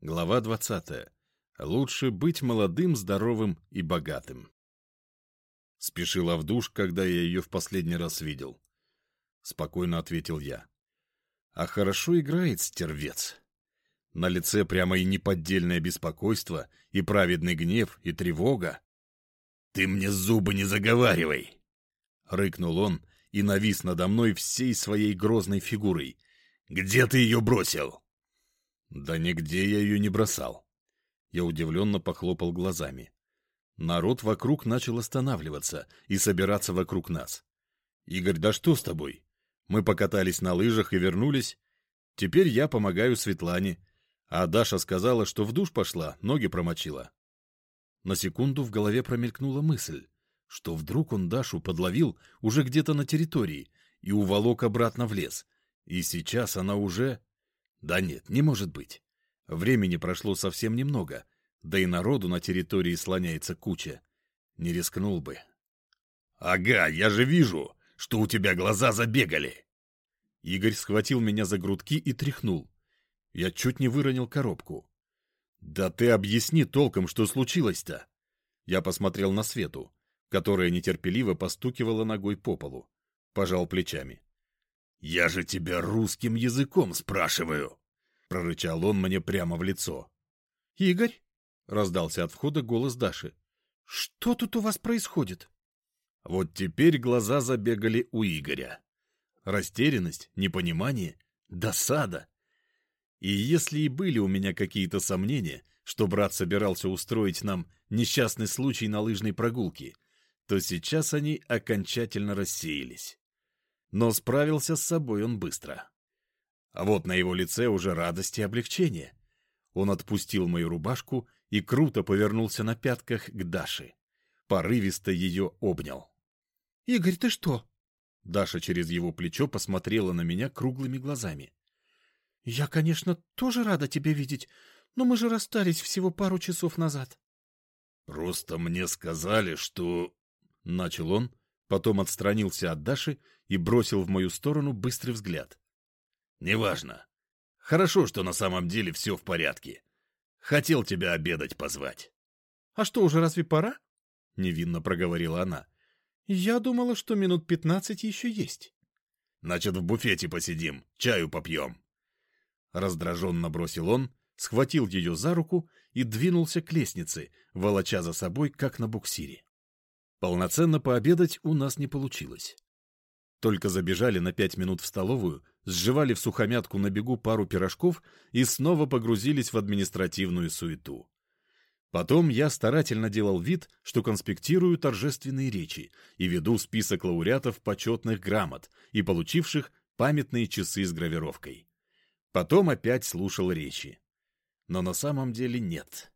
Глава 20. Лучше быть молодым, здоровым и богатым. Спешила в душ, когда я ее в последний раз видел. Спокойно ответил я. А хорошо играет стервец. На лице прямо и неподдельное беспокойство, и праведный гнев, и тревога. «Ты мне зубы не заговаривай!» Рыкнул он и навис надо мной всей своей грозной фигурой. «Где ты ее бросил?» Да нигде я ее не бросал. Я удивленно похлопал глазами. Народ вокруг начал останавливаться и собираться вокруг нас. «Игорь, да что с тобой? Мы покатались на лыжах и вернулись. Теперь я помогаю Светлане. А Даша сказала, что в душ пошла, ноги промочила». На секунду в голове промелькнула мысль, что вдруг он Дашу подловил уже где-то на территории и уволок обратно в лес, и сейчас она уже... Да нет, не может быть. Времени прошло совсем немного, да и народу на территории слоняется куча. Не рискнул бы. «Ага, я же вижу, что у тебя глаза забегали!» Игорь схватил меня за грудки и тряхнул. Я чуть не выронил коробку. «Да ты объясни толком, что случилось-то!» Я посмотрел на Свету, которая нетерпеливо постукивала ногой по полу. Пожал плечами. «Я же тебя русским языком спрашиваю!» — прорычал он мне прямо в лицо. «Игорь?» — раздался от входа голос Даши. «Что тут у вас происходит?» Вот теперь глаза забегали у Игоря. Растерянность, непонимание, досада. И если и были у меня какие-то сомнения, что брат собирался устроить нам несчастный случай на лыжной прогулке, то сейчас они окончательно рассеялись но справился с собой он быстро. А вот на его лице уже радость и облегчение. Он отпустил мою рубашку и круто повернулся на пятках к Даше. Порывисто ее обнял. — Игорь, ты что? Даша через его плечо посмотрела на меня круглыми глазами. — Я, конечно, тоже рада тебя видеть, но мы же расстались всего пару часов назад. — Просто мне сказали, что... — начал он, потом отстранился от Даши и бросил в мою сторону быстрый взгляд. «Неважно. Хорошо, что на самом деле все в порядке. Хотел тебя обедать позвать». «А что, уже разве пора?» — невинно проговорила она. «Я думала, что минут пятнадцать еще есть». «Значит, в буфете посидим, чаю попьем». Раздраженно бросил он, схватил ее за руку и двинулся к лестнице, волоча за собой, как на буксире. Полноценно пообедать у нас не получилось. Только забежали на пять минут в столовую, сживали в сухомятку на бегу пару пирожков и снова погрузились в административную суету. Потом я старательно делал вид, что конспектирую торжественные речи и веду список лауреатов почетных грамот и получивших памятные часы с гравировкой. Потом опять слушал речи. Но на самом деле нет.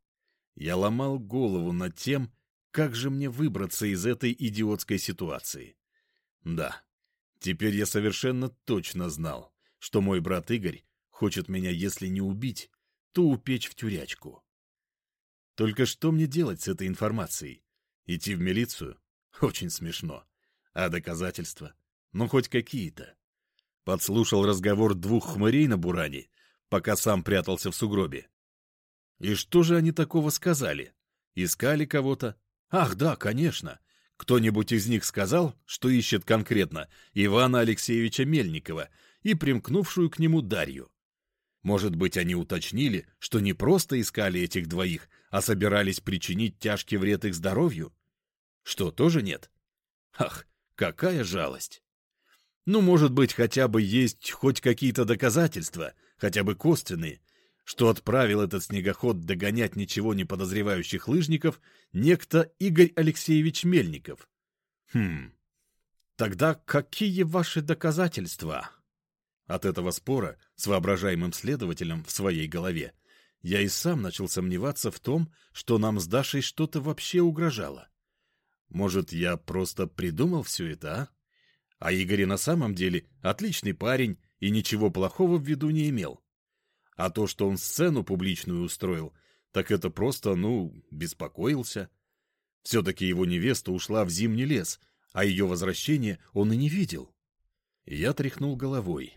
Я ломал голову над тем, как же мне выбраться из этой идиотской ситуации? Да, теперь я совершенно точно знал, что мой брат Игорь хочет меня, если не убить, то упечь в тюрячку. Только что мне делать с этой информацией? Идти в милицию? Очень смешно. А доказательства? Ну, хоть какие-то. Подслушал разговор двух хмырей на Буране, пока сам прятался в сугробе. И что же они такого сказали? Искали кого-то, Ах, да, конечно. Кто-нибудь из них сказал, что ищет конкретно Ивана Алексеевича Мельникова и примкнувшую к нему Дарью. Может быть, они уточнили, что не просто искали этих двоих, а собирались причинить тяжкий вред их здоровью? Что, тоже нет? Ах, какая жалость! Ну, может быть, хотя бы есть хоть какие-то доказательства, хотя бы косвенные, что отправил этот снегоход догонять ничего не подозревающих лыжников некто Игорь Алексеевич Мельников. Хм, тогда какие ваши доказательства? От этого спора с воображаемым следователем в своей голове я и сам начал сомневаться в том, что нам с Дашей что-то вообще угрожало. Может, я просто придумал все это, а? А Игорь на самом деле отличный парень и ничего плохого в виду не имел. А то, что он сцену публичную устроил, так это просто, ну, беспокоился. Все-таки его невеста ушла в зимний лес, а ее возвращение он и не видел. Я тряхнул головой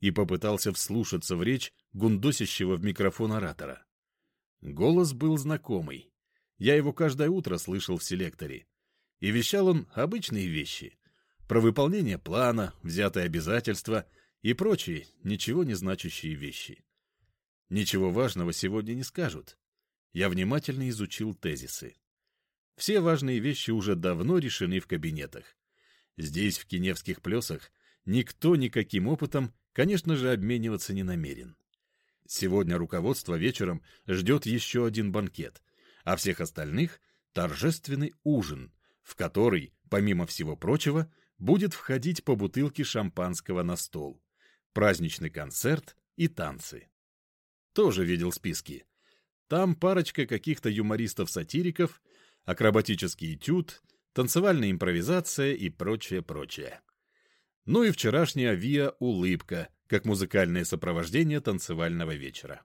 и попытался вслушаться в речь гундосящего в микрофон оратора. Голос был знакомый. Я его каждое утро слышал в селекторе. И вещал он обычные вещи. Про выполнение плана, взятые обязательства и прочие, ничего не значащие вещи. Ничего важного сегодня не скажут. Я внимательно изучил тезисы. Все важные вещи уже давно решены в кабинетах. Здесь, в Киневских плесах, никто никаким опытом, конечно же, обмениваться не намерен. Сегодня руководство вечером ждет еще один банкет, а всех остальных — торжественный ужин, в который, помимо всего прочего, будет входить по бутылке шампанского на стол, праздничный концерт и танцы. Тоже видел списки. Там парочка каких-то юмористов-сатириков, акробатический этюд, танцевальная импровизация и прочее-прочее. Ну и вчерашняя Виа «Улыбка», как музыкальное сопровождение танцевального вечера.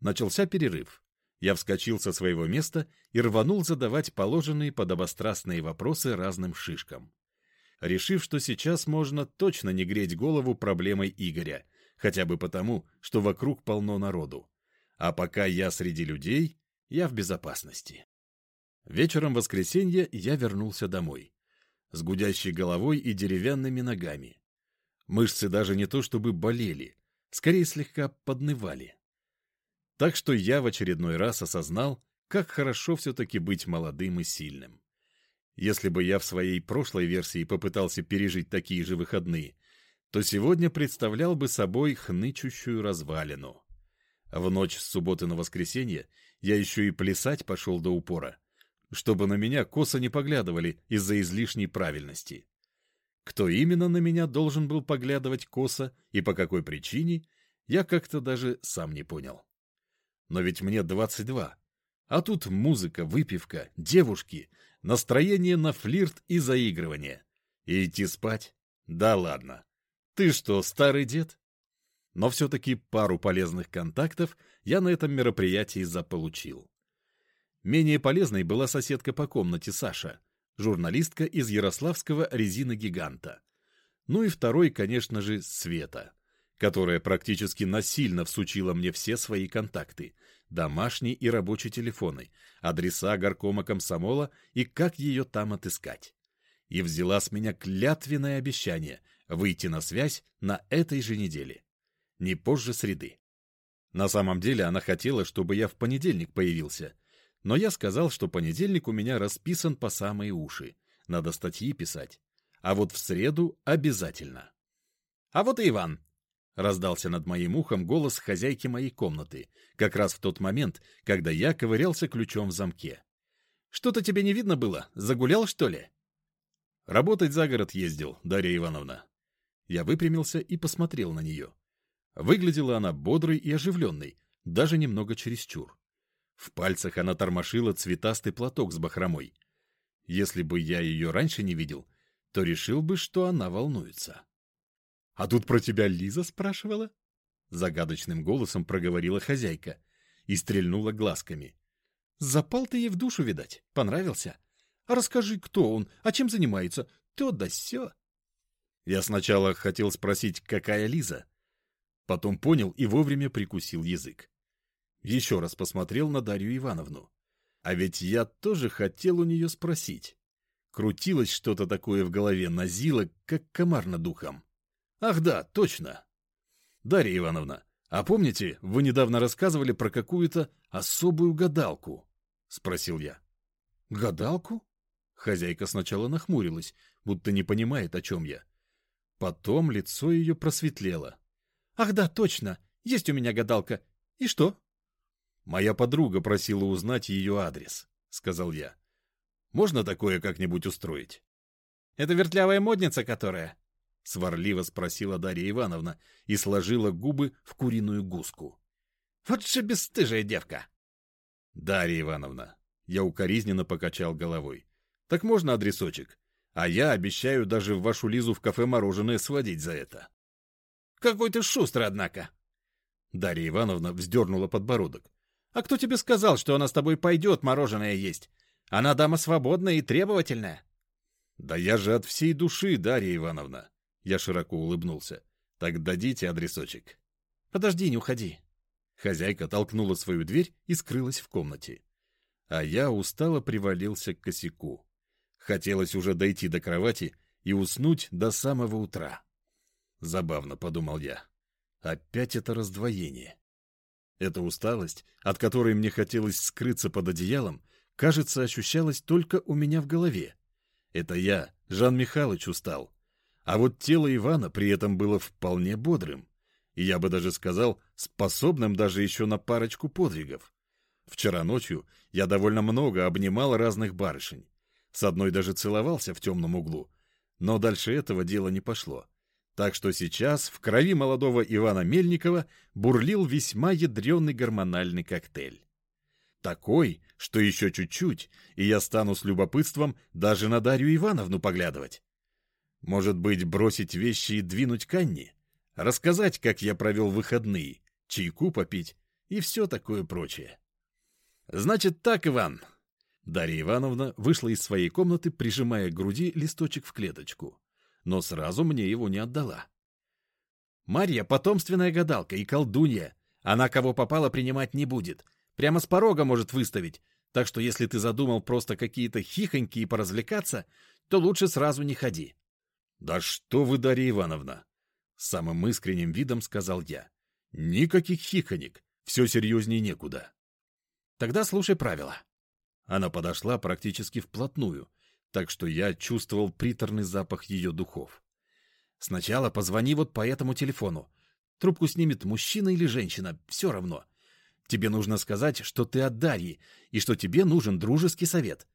Начался перерыв. Я вскочил со своего места и рванул задавать положенные подобострастные вопросы разным шишкам. Решив, что сейчас можно точно не греть голову проблемой Игоря, хотя бы потому, что вокруг полно народу. А пока я среди людей, я в безопасности. Вечером воскресенья я вернулся домой. С гудящей головой и деревянными ногами. Мышцы даже не то чтобы болели, скорее слегка поднывали. Так что я в очередной раз осознал, как хорошо все-таки быть молодым и сильным. Если бы я в своей прошлой версии попытался пережить такие же выходные, то сегодня представлял бы собой хнычущую развалину. В ночь с субботы на воскресенье я еще и плясать пошел до упора, чтобы на меня косо не поглядывали из-за излишней правильности. Кто именно на меня должен был поглядывать косо и по какой причине, я как-то даже сам не понял. Но ведь мне 22, а тут музыка, выпивка, девушки, настроение на флирт и заигрывание. И идти спать? Да ладно. Ты что, старый дед? Но все-таки пару полезных контактов я на этом мероприятии заполучил. Менее полезной была соседка по комнате Саша, журналистка из Ярославского резиногиганта. Ну и второй, конечно же, Света, которая практически насильно всучила мне все свои контакты, домашние и рабочие телефоны, адреса горкома комсомола и как ее там отыскать. И взяла с меня клятвенное обещание выйти на связь на этой же неделе, не позже среды. На самом деле она хотела, чтобы я в понедельник появился — но я сказал, что понедельник у меня расписан по самые уши. Надо статьи писать. А вот в среду обязательно. А вот и Иван. Раздался над моим ухом голос хозяйки моей комнаты, как раз в тот момент, когда я ковырялся ключом в замке. «Что-то тебе не видно было? Загулял, что ли?» «Работать за город ездил, Дарья Ивановна». Я выпрямился и посмотрел на нее. Выглядела она бодрой и оживленной, даже немного чересчур. В пальцах она тормошила цветастый платок с бахромой. Если бы я ее раньше не видел, то решил бы, что она волнуется. — А тут про тебя Лиза спрашивала? — загадочным голосом проговорила хозяйка и стрельнула глазками. — Запал ты ей в душу, видать, понравился. А расскажи, кто он, а чем занимается, то да сё. Я сначала хотел спросить, какая Лиза, потом понял и вовремя прикусил язык. Еще раз посмотрел на Дарью Ивановну. А ведь я тоже хотел у нее спросить. Крутилось что-то такое в голове, назило, как комар над духом. Ах да, точно. Дарья Ивановна, а помните, вы недавно рассказывали про какую-то особую гадалку? Спросил я. Гадалку? Хозяйка сначала нахмурилась, будто не понимает, о чем я. Потом лицо ее просветлело. «Ах да, точно, есть у меня гадалка. И что?» «Моя подруга просила узнать ее адрес», — сказал я. «Можно такое как-нибудь устроить?» «Это вертлявая модница, которая?» — сварливо спросила Дарья Ивановна и сложила губы в куриную гуску. «Вот же бесстыжая девка!» «Дарья Ивановна», — я укоризненно покачал головой. «Так можно адресочек? А я обещаю даже вашу Лизу в кафе мороженое сводить за это». «Какой ты шустрый, однако!» Дарья Ивановна вздернула подбородок. А кто тебе сказал, что она с тобой пойдет мороженое есть? Она дама свободная и требовательная. Да я же от всей души, Дарья Ивановна. Я широко улыбнулся. Так дадите адресочек. Подожди, не уходи. Хозяйка толкнула свою дверь и скрылась в комнате. А я устало привалился к косяку. Хотелось уже дойти до кровати и уснуть до самого утра. Забавно, подумал я. Опять это раздвоение. Эта усталость, от которой мне хотелось скрыться под одеялом, кажется, ощущалась только у меня в голове. Это я, Жан Михайлович, устал. А вот тело Ивана при этом было вполне бодрым. И я бы даже сказал, способным даже еще на парочку подвигов. Вчера ночью я довольно много обнимал разных барышень. С одной даже целовался в темном углу. Но дальше этого дела не пошло. Так что сейчас в крови молодого Ивана Мельникова бурлил весьма ядреный гормональный коктейль. Такой, что еще чуть-чуть, и я стану с любопытством даже на Дарью Ивановну поглядывать. Может быть, бросить вещи и двинуть к Анне? Рассказать, как я провел выходные, чайку попить и все такое прочее. Значит так, Иван. Дарья Ивановна вышла из своей комнаты, прижимая к груди листочек в клеточку но сразу мне его не отдала. Марья — потомственная гадалка и колдунья. Она кого попало принимать не будет. Прямо с порога может выставить. Так что если ты задумал просто какие-то хихоньки и поразвлекаться, то лучше сразу не ходи. — Да что вы, Дарья Ивановна! — самым искренним видом сказал я. — Никаких хихонек. Все серьезнее некуда. — Тогда слушай правила. Она подошла практически вплотную, так что я чувствовал приторный запах ее духов. Сначала позвони вот по этому телефону. Трубку снимет мужчина или женщина, все равно. Тебе нужно сказать, что ты от Дарьи, и что тебе нужен дружеский совет.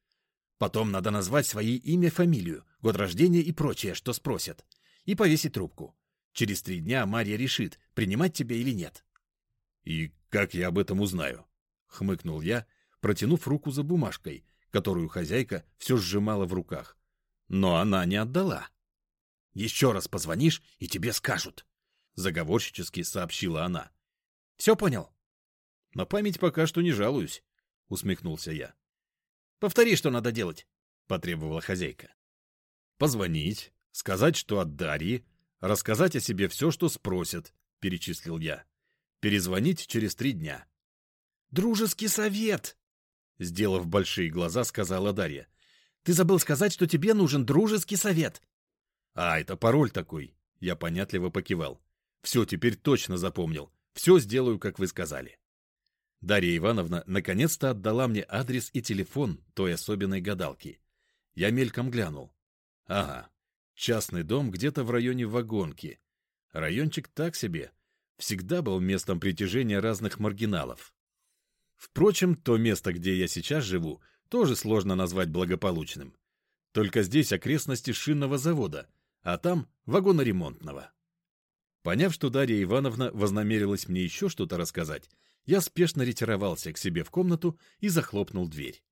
Потом надо назвать свои имя, фамилию, год рождения и прочее, что спросят. И повесить трубку. Через три дня Марья решит, принимать тебя или нет. — И как я об этом узнаю? — хмыкнул я, протянув руку за бумажкой, которую хозяйка все сжимала в руках. Но она не отдала. «Еще раз позвонишь, и тебе скажут», — заговорщически сообщила она. «Все понял?» «На память пока что не жалуюсь», — усмехнулся я. «Повтори, что надо делать», — потребовала хозяйка. «Позвонить, сказать, что от Дарьи, рассказать о себе все, что спросят», — перечислил я. «Перезвонить через три дня». «Дружеский совет!» Сделав большие глаза, сказала Дарья. «Ты забыл сказать, что тебе нужен дружеский совет». «А, это пароль такой». Я понятливо покивал. «Все, теперь точно запомнил. Все сделаю, как вы сказали». Дарья Ивановна наконец-то отдала мне адрес и телефон той особенной гадалки. Я мельком глянул. Ага, частный дом где-то в районе Вагонки. Райончик так себе. Всегда был местом притяжения разных маргиналов. Впрочем, то место, где я сейчас живу, тоже сложно назвать благополучным. Только здесь окрестности шинного завода, а там вагоноремонтного. Поняв, что Дарья Ивановна вознамерилась мне еще что-то рассказать, я спешно ретировался к себе в комнату и захлопнул дверь.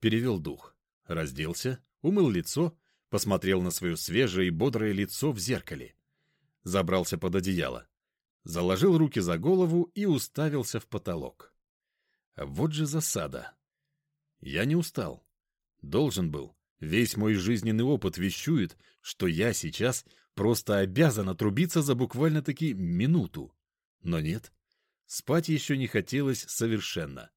Перевел дух, разделся, умыл лицо, посмотрел на свое свежее и бодрое лицо в зеркале. Забрался под одеяло, заложил руки за голову и уставился в потолок. Вот же засада. Я не устал. Должен был. Весь мой жизненный опыт вещует, что я сейчас просто обязан отрубиться за буквально-таки минуту. Но нет. Спать еще не хотелось совершенно.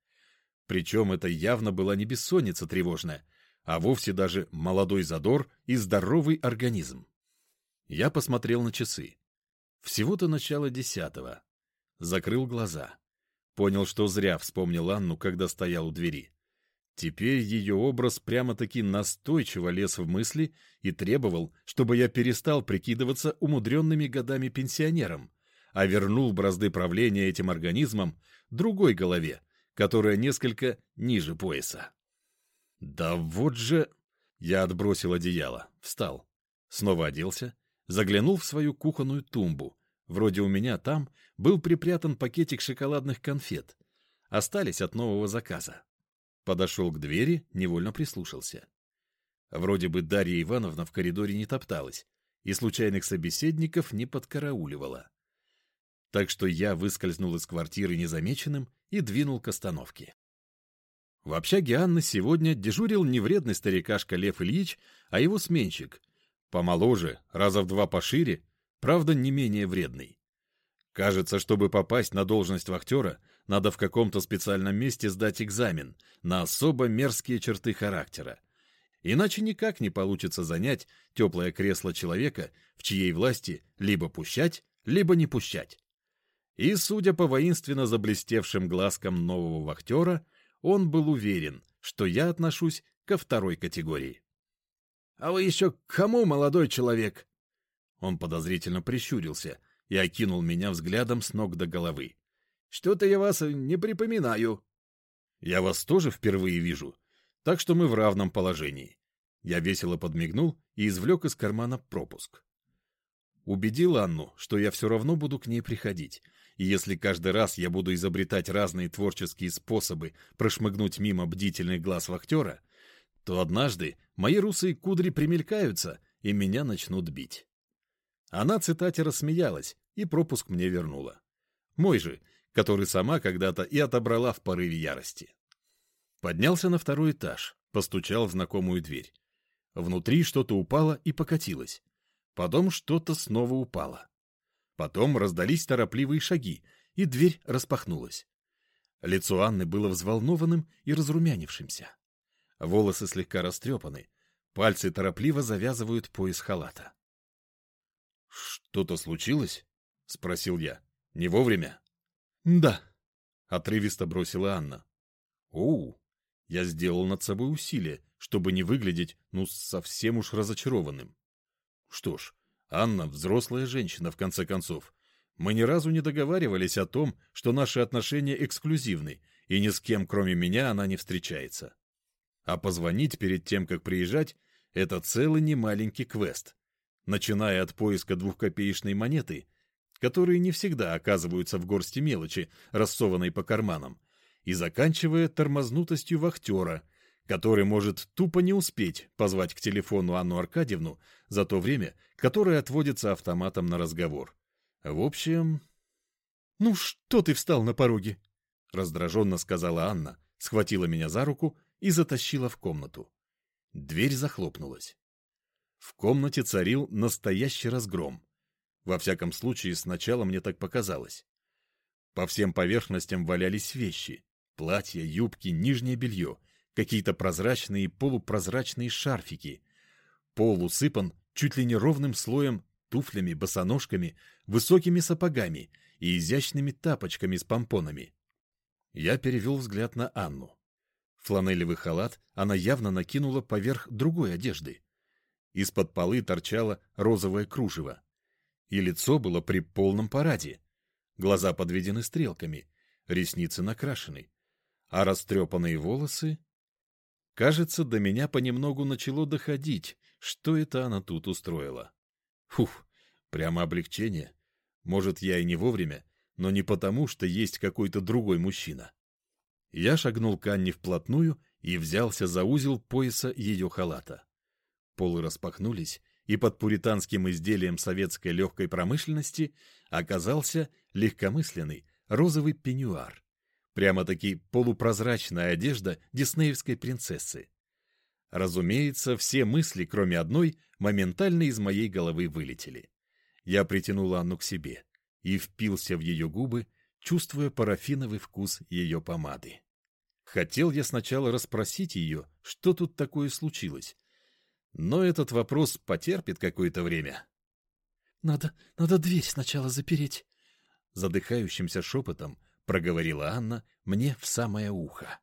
Причем это явно была не бессонница тревожная, а вовсе даже молодой задор и здоровый организм. Я посмотрел на часы. Всего-то начало десятого. Закрыл глаза. Понял, что зря вспомнил Анну, когда стоял у двери. Теперь ее образ прямо-таки настойчиво лез в мысли и требовал, чтобы я перестал прикидываться умудренными годами пенсионером, а вернул бразды правления этим организмом другой голове, которая несколько ниже пояса. «Да вот же...» Я отбросил одеяло, встал, снова оделся, заглянул в свою кухонную тумбу, Вроде у меня там был припрятан пакетик шоколадных конфет. Остались от нового заказа. Подошел к двери, невольно прислушался. Вроде бы Дарья Ивановна в коридоре не топталась и случайных собеседников не подкарауливала. Так что я выскользнул из квартиры незамеченным и двинул к остановке. В общаге Анны сегодня дежурил не вредный старикашка Лев Ильич, а его сменщик. Помоложе, раза в два пошире, правда, не менее вредный. Кажется, чтобы попасть на должность вахтера, надо в каком-то специальном месте сдать экзамен на особо мерзкие черты характера. Иначе никак не получится занять теплое кресло человека, в чьей власти либо пущать, либо не пущать. И, судя по воинственно заблестевшим глазкам нового вахтера, он был уверен, что я отношусь ко второй категории. — А вы еще к кому, молодой человек? Он подозрительно прищурился и окинул меня взглядом с ног до головы. — Что-то я вас не припоминаю. — Я вас тоже впервые вижу, так что мы в равном положении. Я весело подмигнул и извлек из кармана пропуск. Убедил Анну, что я все равно буду к ней приходить, и если каждый раз я буду изобретать разные творческие способы прошмыгнуть мимо бдительных глаз вахтера, то однажды мои русые кудри примелькаются, и меня начнут бить. Она цитате рассмеялась и пропуск мне вернула. Мой же, который сама когда-то и отобрала в порыве ярости. Поднялся на второй этаж, постучал в знакомую дверь. Внутри что-то упало и покатилось. Потом что-то снова упало. Потом раздались торопливые шаги, и дверь распахнулась. Лицо Анны было взволнованным и разрумянившимся. Волосы слегка растрепаны, пальцы торопливо завязывают пояс халата. — Что-то случилось? — спросил я. — Не вовремя? — Да, — отрывисто бросила Анна. — Оу! Я сделал над собой усилие, чтобы не выглядеть, ну, совсем уж разочарованным. Что ж, Анна — взрослая женщина, в конце концов. Мы ни разу не договаривались о том, что наши отношения эксклюзивны, и ни с кем, кроме меня, она не встречается. А позвонить перед тем, как приезжать, это целый немаленький квест. Начиная от поиска двухкопеечной монеты, которые не всегда оказываются в горсти мелочи, рассованной по карманам, и заканчивая тормознутостью вахтера, который может тупо не успеть позвать к телефону Анну Аркадьевну за то время, которое отводится автоматом на разговор. В общем... — Ну что ты встал на пороге? — раздраженно сказала Анна, схватила меня за руку и затащила в комнату. Дверь захлопнулась. В комнате царил настоящий разгром. Во всяком случае, сначала мне так показалось. По всем поверхностям валялись вещи. Платья, юбки, нижнее белье — какие-то прозрачные и полупрозрачные шарфики. Пол усыпан чуть ли не ровным слоем туфлями, босоножками, высокими сапогами и изящными тапочками с помпонами. Я перевел взгляд на Анну. Фланелевый халат она явно накинула поверх другой одежды. Из-под полы торчало розовое кружево. И лицо было при полном параде. Глаза подведены стрелками, ресницы накрашены, а растрепанные волосы Кажется, до меня понемногу начало доходить, что это она тут устроила. Фух, прямо облегчение. Может, я и не вовремя, но не потому, что есть какой-то другой мужчина. Я шагнул к Анне вплотную и взялся за узел пояса ее халата. Полы распахнулись, и под пуританским изделием советской легкой промышленности оказался легкомысленный розовый пеньюар. Прямо-таки полупрозрачная одежда диснеевской принцессы. Разумеется, все мысли, кроме одной, моментально из моей головы вылетели. Я притянул Анну к себе и впился в ее губы, чувствуя парафиновый вкус ее помады. Хотел я сначала расспросить ее, что тут такое случилось, но этот вопрос потерпит какое-то время. — Надо, надо дверь сначала запереть. Задыхающимся шепотом проговорила Анна мне в самое ухо.